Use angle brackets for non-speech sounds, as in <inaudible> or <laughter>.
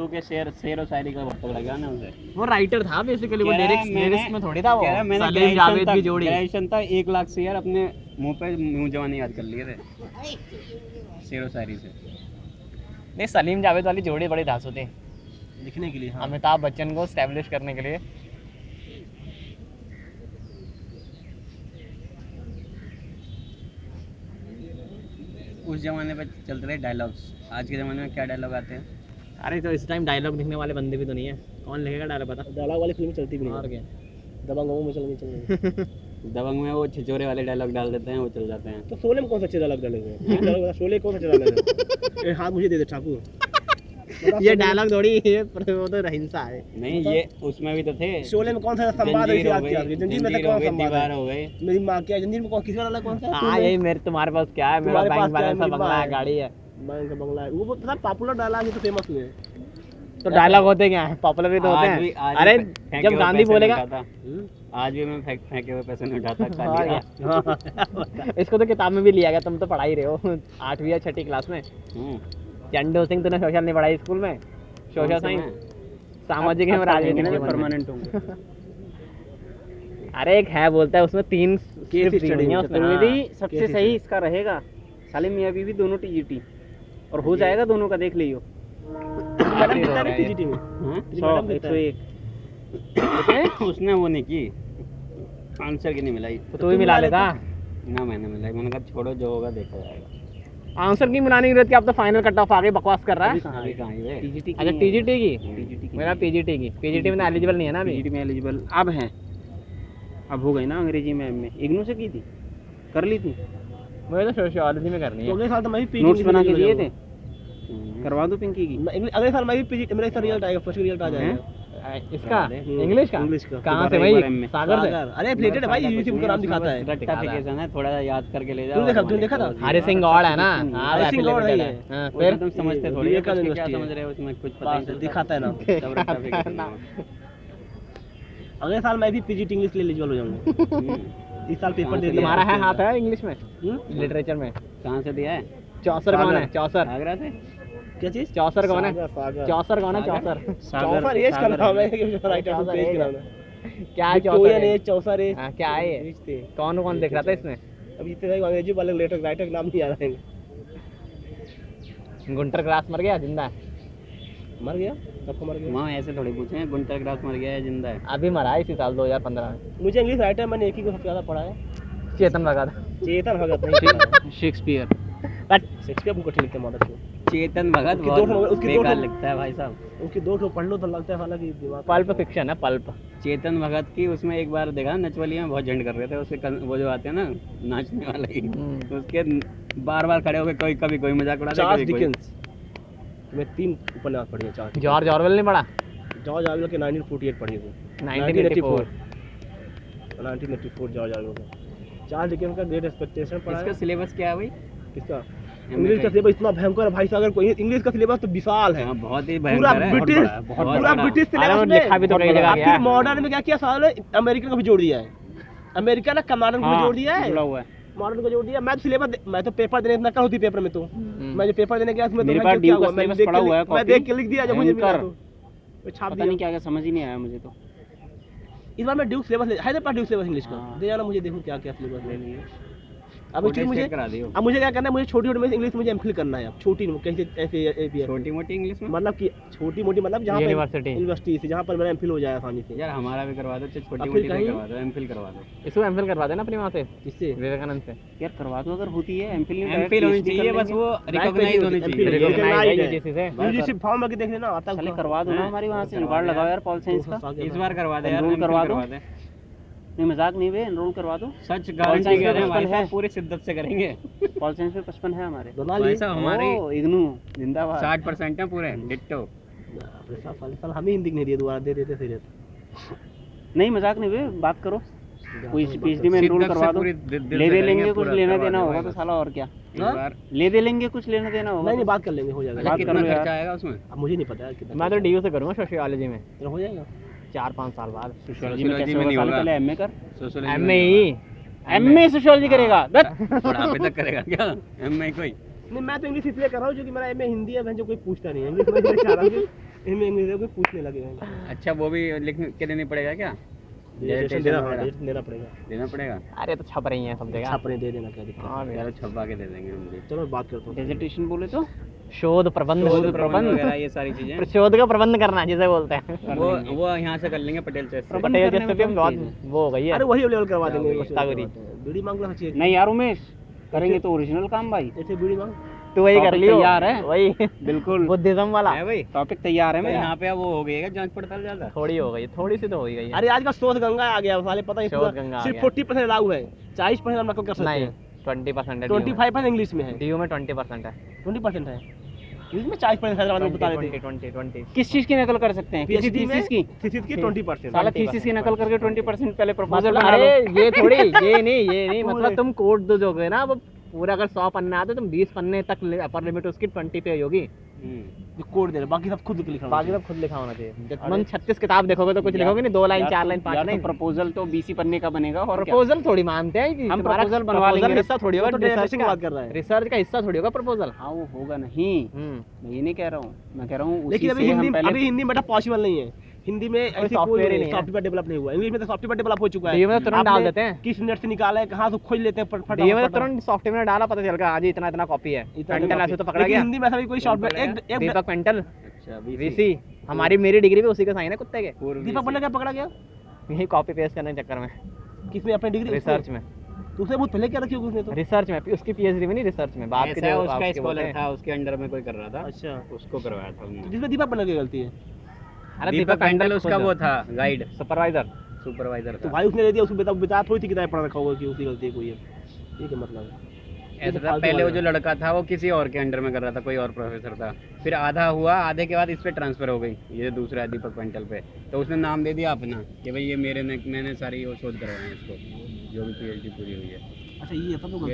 To के शेर शेर और शायरी का बहुत तगड़ा ज्ञान है उसे वो राइटर था बेसिकली वो रहा लिरिक्स लिरिक्स में थोड़ी था वो। रहा मैंने सलीम जावेद की जोड़ी। ग्रेजुएशन था एक लाख शेर अपने मुँह पे मुँह जवानी याद कर लिए थे। शेर और शायरी से। नहीं सलीम जावेद वाली जोड़ी बड़ी धांसू थी लिखने के लिए हाँ। अमिताभ बच्चन को स्टैब्लिश करने के लिए। उस जमाने पे चलते थे डायलॉग्स आज के ज़माने में क्या डायलॉग आते हैं? अरे तो इस टाइम डायलॉग लिखने वाले बंदे भी तो नहीं है। कौन लिखेगा डायलॉग पता? डायलॉग वाली फ़िल्म चलती भी और नहीं क्या दबंग में चल नहीं चल <laughs> दबंग में वो छिचोरे वाले डायलॉग डाल देते हैं वो चल जाते हैं। तो शोले में कौन सा अच्छे डायलॉग डाले हुए शोले कौन सा अच्छा डायलॉग है? <laughs> हाथ मुझे दे दे ठाकुर ये डायलॉग थोड़ी ये वो तो हिंसा है। नहीं ये उसमें भी तो थे। शोले में कौन सा संवाद है जंजीर में हो कौन सा संवाद दीवार हो गई। मेरी माँ क्या जंजीर में कौन किसका डाला कौन सा? हाँ यही मेरे तुम्हारे पास क्या है? मेरा बैंक बैलेंस बंगला है। गाड़ी है। बैंक का बंगला है। वो बहुत पता पॉपुलर डायलॉग है तो फ़ेमस हुए तो डायलॉग होते क्या? है पॉपुलर भी तो होते हैं। अरे जब गांधी बोलेगा आज भी मैं फेंक फेंके हुए पैसे नहीं उठाता खा हाँ, इसको तो किताब में भी लिया गया तुम तो पढ़ा ही रहे हो। आठवीं या छठी क्लास में। हम्म, चंडू सिंह तूने सोशल नहीं पढ़ाई स्कूल में? सोशल साइंस सामाजिक अब राजनीतिक। परमानेंट होंगे <laughs> अरे एक है बोलता है उसमें तीन केस स्टडी हैं हाँ। सबसे सही इसका रहेगा। सालिम मियाँ बीवी दोनों टीजीटी और हो जाएगा दोनों का देख लियो। <coughs> हो में <coughs> उसने वो नहीं की। आंसर की नहीं मिलाई। तो तू ही मिला लेगा ना मैंने मिलाई। मैंने कहा छोड़ो जो होगा देखा जाएगा आंसर की मिलाने की ज़रूरत क्या? अब तो फाइनल कट ऑफ़ आगे बकवास कर रहा है। अभी कहाँ ही टीजीटी अच्छा टीजीटी की? मेरा पीजीटी की। पीजीटी में एलिजिबल नहीं है ना अभी? पीजीटी में एलिजिबल अब है। अब हो गई ना अंग्रेज़ी में एमए इग्नू से की थी? कर ली थी? मुझे तो सोशियोलॉजी में करनी तो है अगले साल तो मैं भी पीजी नोट्स बना के दिए थे। करवा दो पिंकी की? अगले साल मैं भी पीजी मेरा इसका रिज़ल्ट आएगा फ़र्स्ट रिज़ल्ट आ जाएगा। इसका? इंग्लिश का? इंग्लिश का। कहाँ से भाई? सागर से? अरे रिलेटेड है भाई यूट्यूब का नाम दिखाता है। रेक्टिफिकेशन है। थोड़ा सा याद करके ले जाओ। तूने देखा- तूने देखा था? हरि सिंह गौड़ है ना? हाँ हरि सिंह गौड़ है हाँ, फिर? तुम समझते थोड़ी हो क्या समझ रहे हो उसमें कुछ पता नहीं दिखाता है ना। <laughs> है। अगले साल मैं भी पीजी इंग्लिश के लिए एलिजिबल हो जाऊँगा। हम्म, इस साल पेपर दे दिया तुम्हारा है हाथ है इंग्लिश में? हम्म? लिटरेचर में। कहाँ से दिया है? चौसर कौन है? चौसर। आगरा से? क्या चीज़? चौसर कौन है। चौसर कौन है? सागर? चौसर। चौसर एज का नाम है राइटर चौसर पेज का नाम है क्या है चौसर एज चौसर एज हाँ, क्या है ये? कौन कौन दिख रहा था इसमें? अब इतने सारे अंग्रेज़ी वाले लेटर राइटर का नाम नहीं आ रहा है गुंटर ग्रास मर गया ज़िंदा है। मर गया? कब मर गया? वहाँ ऐसे थोड़ी पूछे गुंटर ग्रास मर गया है ज़िंदा है? अभी मरा है इसी साल 2015 में। मुझे इंग्लिश राइटर मैंने एक ही को सबसे ज़्यादा पढ़ा है। चेतन भगत। चेतन भगत नहीं। शेक्सपियर बट शेक्सपियर बुक अच्छी लिखते हैं से चेतन भगत उसकी बहुत बेकार लिखता है भाई साहब। उनकी दो ठो पढ़ लो तो लगता है हालाँकि दिमाग पल्प फिक्शन है पल्प। चेतन भगत की उसमें एक बार देखा नचवली में बहुत झंड कर रहे थे उसके वो जो आते हैं ना नाचने वाले। हम्म। उसके बार बार खड़े होकर कोई कभी कोई मज़ाक उड़ाते चार्ल्स कभी कोई डिकेंस मैं तीन उपन्यास पढ़ी है। चार्ल्स जॉर्ज ऑरवेल नहीं पढ़ा? जॉर्ज ऑरवेल के 1948 पढ़ी थी। 1984 1984 जॉर्ज ऑरवेल का। चार्ल्स डिकेंस का ग्रेट एक्सपेक्टेशन पढ़ा इसका सिलेबस क्या है भाई? किसका? इंग्लिश का सिलेबस इतना भयंकर है भाई साहब अगर कोई इंग्लिश का सिलेबस तो विशाल है। हाँ, बहुत ही पूरा है ब्रिटिश है, पूरा ब्रिटिश सिलेबस में लिखा भी तो कई जगह फिर मॉडर्न में क्या किया साल अमेरिकन को भी जोड़ दिया है। अमेरिका ने मॉडर्न को भी हाँ, जोड़ दिया है। है मॉडर्न को जोड़ दिया। मैं तो सिलेबस मैं तो पेपर देने इतना कर होती पेपर में तो। हम्म। मैं जो पेपर देने गया उसमें तो मेरे पास ड्यू का सिलेबस पड़ा हुआ है मैं देख के लिख दिया जब मुझे मिला तो। छाप दिया नहीं क्या क्या समझ ही नहीं आया मुझे तो। इस बार मैं ड्यूक सिलेबस ले हैदराबाद ड्यूक सिलेबस इंग्लिश का। हाँ। दे जाना मुझे देखो क्या क्या सिलेबस ले लिए। अब एक्चुअली मुझे करा दियो। अब मुझे क्या करना है? मुझे छोटी छोटी में इंग्लिश मुझे एमफिल करना है अब। छोटी कैसे ऐसे ऐसे छोटी मोटी इंग्लिश में? मतलब कि छोटी मोटी मतलब जहाँ यूनिवर्सिटी यूनिवर्सिटी से जहाँ पर मेरा एमफिल हो जाए आसानी से। यार हमारा भी करवा दो छोटी मोटी करवा दो एमफिल करवा दो। इसको एमफिल करवा देना अपनी वहाँ से। किससे? विवेकानंद से। यार करवा दो अगर होती है एमफिल एमफिल होनी चाहिए बस वो रिकॉग्नाइज होनी चाहिए। Recognized है। है। यूजीसी फॉर्म में देख लेना आता होगा। करवा दो ना हमारी वहाँ से जुगाड़ लगाओ यार। यार पॉल साइंस का इस बार करवा दे यार करवा दो। नहीं मज़ाक नहीं हुए एनरोल करवा दो। सच गारंटी कह रहे हैं भाई है। साहब पूरी शिद्दत से करेंगे। पॉल साइंस में पचपन है हमारे। भाई साहब हमारे इग्नू जिंदाबाद। साठ परसेंट है पूरे डिट्टो साल साल हमें हिंदी नहीं दिए दोबारा दे देते रहता। नहीं मज़ाक नहीं बे बात करो। कोई पीएचडी में एनरोल करवा दो। ले दे लेंगे कुछ लेना देना होगा तो साला और क्या। हाँ? ले दे लेंगे कुछ लेना देना होगा नहीं नहीं तो। बात कर लेंगे हो जाएगा। बात कर लो यार। आएगा उसमें? अब मुझे नहीं पता यार मैं तो डीयू से करूँगा सोशियोलॉजी में। हो जाएगा। चार पाँच साल बाद। सोशियोलॉजी में कैसे होगा? साले पहले एमए कर। एम ई एमए सोशियोलॉजी हाँ। करेगा। बुढ़ापे <laughs> तक करेगा क्या? एमए कोई। नहीं मैं तो इंग्लिश इसलिए कर रहा हूँ क्योंकि मेरा एमए हिंदी है जो कोई पूछता नहीं है। इंग्लिश में रहा हूँ इंग्लिश कोई पूछने लगे हैं अच्छा वो भी लिख के देनी पड़ेगा क्या? देना पड़ेगा देना पड़ेगा। अरे तो छप रही है सब जगह। छापने दे देना क्या दिक्कत हाँ। चलो छपवा के दे देंगे चलो बात करता हूँ। डेजर्टेशन बोले तो? शोध प्रबंध। शोध प्रबंध ये सारी चीज़ें। शोध का प्रबंध करना जिसे बोलते हैं। वो वो यहाँ से कर लेंगे पटेल से। पटेल जैसे भी बहुत वो हो गई है। अरे वही लेवल करवा देंगे? बस बीड़ी मांग लो नहीं यार उमेश करेंगे तो ओरिजिनल काम भाई। ऐसे बीड़ी मांग। तू वही कर लियो। तैयार है। वही। बिल्कुल। बुद्धिज्म वाला। है भाई। टॉपिक तैयार है मेरा यहाँ पे वो हो गई है जाँच पड़ताल ज़्यादा? थोड़ी हो गई थोड़ी सी तो हो गई है। अरे आज का शोध गंगा आ गया साले पता नहीं शोध गंगा सिर्फ़ फोर्टी परसेंट लागू है। चालीस परसेंट हम कर सकते हैं। Twenty percent twenty five percent English में है। डी में ट्वेंटी परसेंट है। ट्वेंटी परसेंट है। इंग्लिश में चालीस परसेंट हैदराबाद में बता देते ट्वेंटी ट्वेंटी ट्वेंटी। किस चीज़ की नकल कर सकते हैं? किसी थीसिस की? थीसिस की? ट्वेंटी परसेंट साला थीसिस की नकल करके 20 परसेंट पहले प्रपोजल मतलब बना लो अरे ये थोड़ी ये नहीं ये नहीं <laughs> मतलब तुम कोर्ट दो जोगे ना वो पूरा अगर सौ पन्ने आते तुम बीस पन्ने तक अपर लिमिट उसकी ट्वेंटी पे होगी। हम्म। कोड दे रहे बाकी सब खुद लिखना बाकी सब खुद लिखा होना चाहिए। तुम छत्तीस किताब देखोगे तो कुछ लिखोगे नहीं दो लाइन चार तो- लाइन पाँच तो लाइन प्रपोजल तो बीसी पन्ने का बनेगा और प्रपोजल थोड़ी मानते हैं कि हम proposal बनवा लेंगे। हिस्सा थोड़ी होगा तो रिसर्च की बात कर रहा है। रिसर्च का हिस्सा थोड़ी होगा प्रपोजल हाँ वो होगा नहीं। हम्म। मैं ये नहीं कह रहा हूँ मैं कह रहा हूँ लेकिन अभी हिंदी अभी हिंदी बेटा पॉसिबल नहीं है। हिंदी में ऐसे कोई नहीं सॉफ्टवेयर डेवलप नहीं हुआ। इंग्लिश में तो सॉफ्टवेयर डेवलप हो चुका है। तो तुरंत डाल देते हैं। किस नेट से निकाला है कहाँ से खोज लेते हैं तो तुरंत सॉफ्टवेयर में डाला पता चल गया आज इतना इतना कॉपी है। पेंटल ऐसे तो पकड़ा गया। हिंदी में ऐसा भी कोई सॉफ्टवेयर एक एक दीपक पेंटल अच्छा वीसी हमारी मेरी डिग्री भी उसी का साइन है कुत्ते के। दीपक बने क्या पकड़ा गया? यही कॉपी पेस्ट करने के चक्कर में। किसने अपनी डिग्री रिसर्च में। तो उसने बहुत पहले क्या रखी होगी उसने तो? रिसर्च में उसकी पीएचडी में नहीं रिसर्च में बात के है, उसका स्कॉलर था उसके अंडर में कोई कर रहा था। अच्छा। उसको करवाया था जिसमें दीपक बने की गलती है। अरे दीपक उसका वो था गाइड सुपरवाइजर सुपरवाइजर तो भाई उसने दे दिया उसको बता बता थोड़ी थी किताब पढ़ रखा होगा कि उसकी गलती कोई है। ये क्या मतलब ऐसा था पहले वो जो लड़का था वो किसी और के अंडर में कर रहा था कोई और प्रोफेसर था। फिर आधा हुआ आधे के बाद इस पे ट्रांसफ़र हो गई ये दूसरा है दीपक पेंटल पे। तो उसने नाम दे दिया अपना कि भाई ये मेरे ने मैंने सारी वो शोध करवाए हैं इसको जो भी पीएचडी पूरी हुई है। अच्छा ये सब गलती